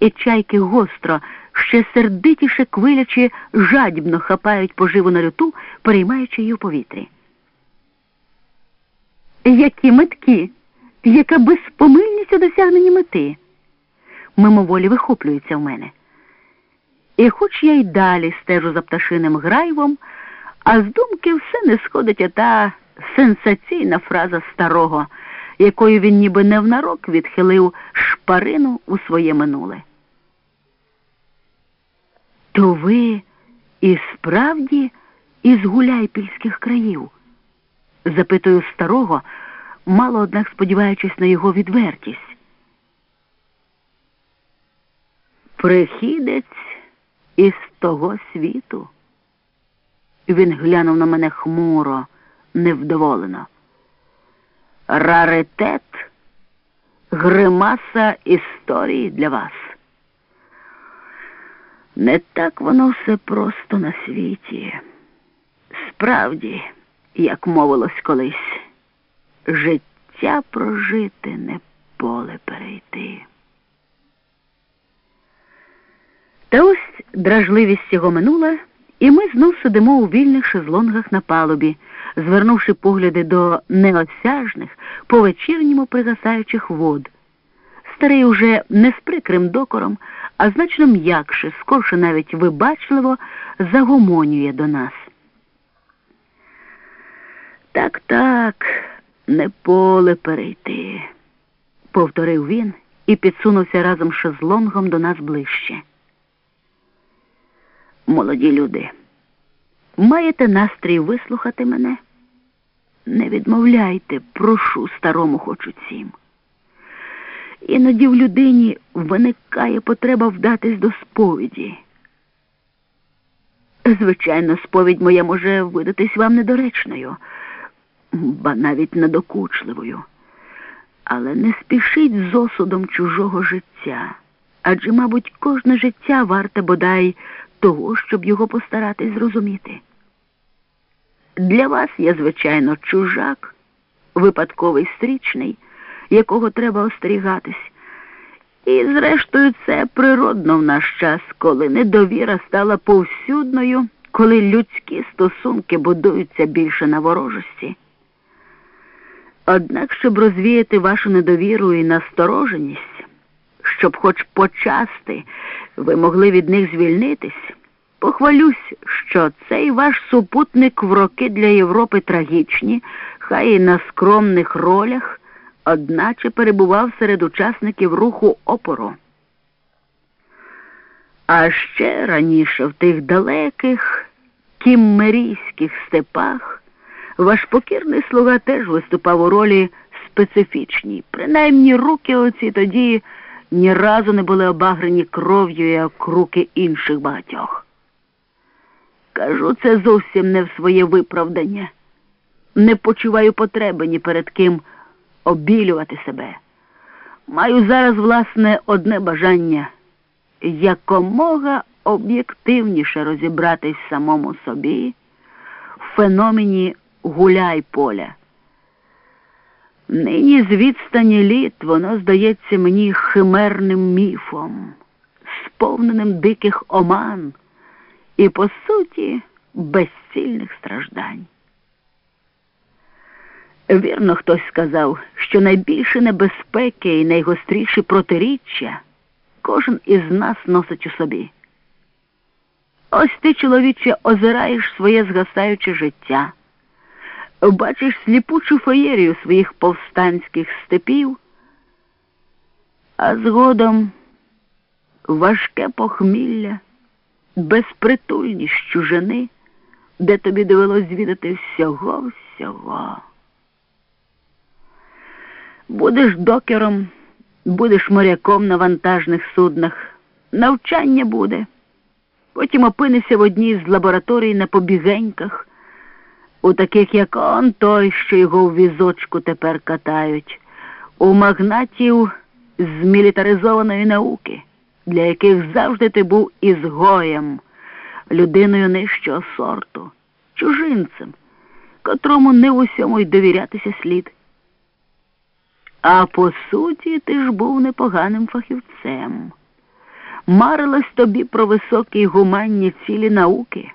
і чайки гостро, ще сердитіше квилячи, жадібно хапають поживу на люту, переймаючи її у повітрі. Які меткі, яка безпомильність у досягненні мети, мимоволі вихоплюється в мене. І хоч я й далі стежу за пташиним грайвом, а з думки все не сходить ота сенсаційна фраза старого, якою він ніби невнарок відхилив шпарину у своє минуле. То ви і справді із гуляйпільських країв? запитую старого, мало однак сподіваючись на його відвертість. Прихідець із того світу. Він глянув на мене хмуро, невдоволено. Раритет, гримаса історії для вас. Не так воно все просто на світі. Справді, як мовилось колись, життя прожити не поле перейти. Та ось дражливість його минула, і ми знов сидимо у вільних шезлонгах на палубі, звернувши погляди до неосяжних, по вечірньому пригасаючих вод. Старий уже не з прикрим докором, а значно м'якше, скорше навіть вибачливо загомонює до нас. Так, так, не поле перейти, повторив він і підсунувся разом з шезлонгом до нас ближче. Молоді люди, маєте настрій вислухати мене? Не відмовляйте, прошу старому хоч цім. Іноді в людині виникає потреба вдатись до сповіді. Звичайно, сповідь моя може видатись вам недоречною, ба навіть недокучливою. Але не спішіть з осудом чужого життя, адже, мабуть, кожне життя варте бодай того, щоб його постаратись зрозуміти. Для вас я, звичайно, чужак, випадковий стрічний, якого треба остерігатись. І, зрештою, це природно в наш час, коли недовіра стала повсюдною, коли людські стосунки будуються більше на ворожості. Однак, щоб розвіяти вашу недовіру і настороженість, щоб хоч почасти ви могли від них звільнитись, похвалюсь, що цей ваш супутник в роки для Європи трагічні, хай і на скромних ролях, одначе перебував серед учасників руху опору. А ще раніше в тих далеких кіммерійських степах ваш покірний слуга теж виступав у ролі специфічній, принаймні руки оці тоді ні разу не були обагрені кров'ю, як руки інших багатьох. Кажу це зовсім не в своє виправдання. Не почуваю потреби ні перед ким обілювати себе. Маю зараз, власне, одне бажання якомога об'єктивніше розібратись самому собі в феномені гуляй поля. Нині з відстані літ воно здається мені химерним міфом, сповненим диких оман і, по суті, безцільних страждань. Вірно, хтось сказав, що найбільше небезпеки і найгостріші протиріччя кожен із нас носить у собі. Ось ти, чоловіче, озираєш своє згасаюче життя бачиш сліпучу феєрію своїх повстанських степів, а згодом важке похмілля, безпритульність чужини, де тобі довелось звідати всього всього. Будеш докером, будеш моряком на вантажних суднах, навчання буде. Потім опинишся в одній з лабораторій на побігеньках у таких, як он той, що його в візочку тепер катають, у магнатів з мілітаризованої науки, для яких завжди ти був ізгоєм, людиною нижчого сорту, чужинцем, котрому не в усьому й довірятися слід. А по суті, ти ж був непоганим фахівцем, марилось тобі про високі гуманні цілі науки.